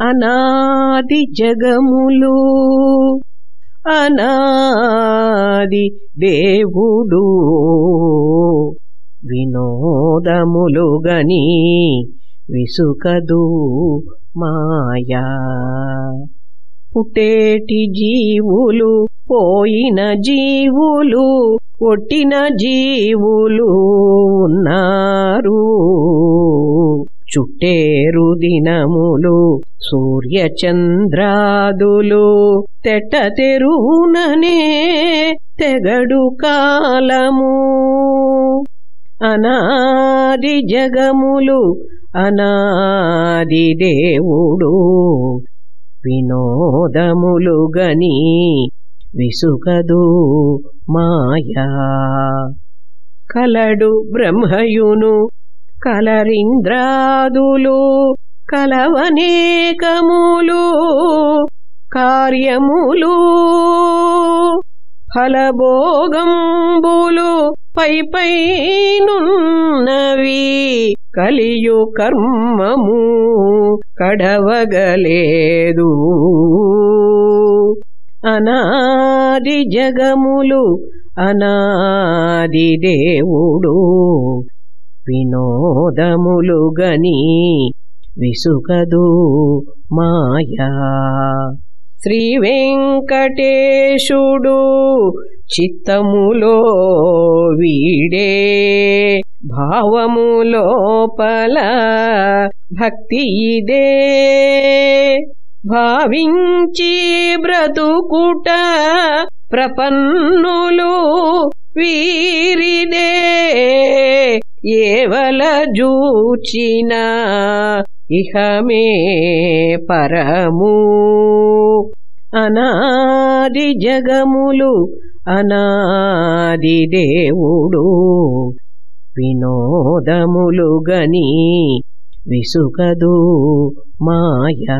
అనాది జగములు. అనాది దేవుడు. వినోదములుగని విసుకదు మాయా. పుట్టేటి జీవులు పోయిన జీవులు కొట్టిన జీవులు ఉన్నారు. చుట్టేరు దినములు సూర్యచంద్రాదులు తెట్ట తెరువుననే తెగడు కాలము. అనాది జగములు అనాది దేవుడు వినోదములు గని విసుకదు మాయా. కలడు బ్రహ్మయును కలరింద్రాదులు కలవనేకములు కార్యములు ఫలభోగంబులు పై పైనున్నవి కలియు కర్మము కడవగలేదు. అనాది జగములు అనాది దేవుడు వినోదములు గని విసుకదు మాయా. శ్రీ వెంకటేశుడు చిత్తములో వీడే భావములోపల భక్తి ఇదే. భావించి బ్రతుకుట ప్రపన్నులు వీ ఏవల జూచిన ఇహమే పరము. అనాది జగములు అనాది దేవుడు. వినోదములు గని విసుకదు మాయా.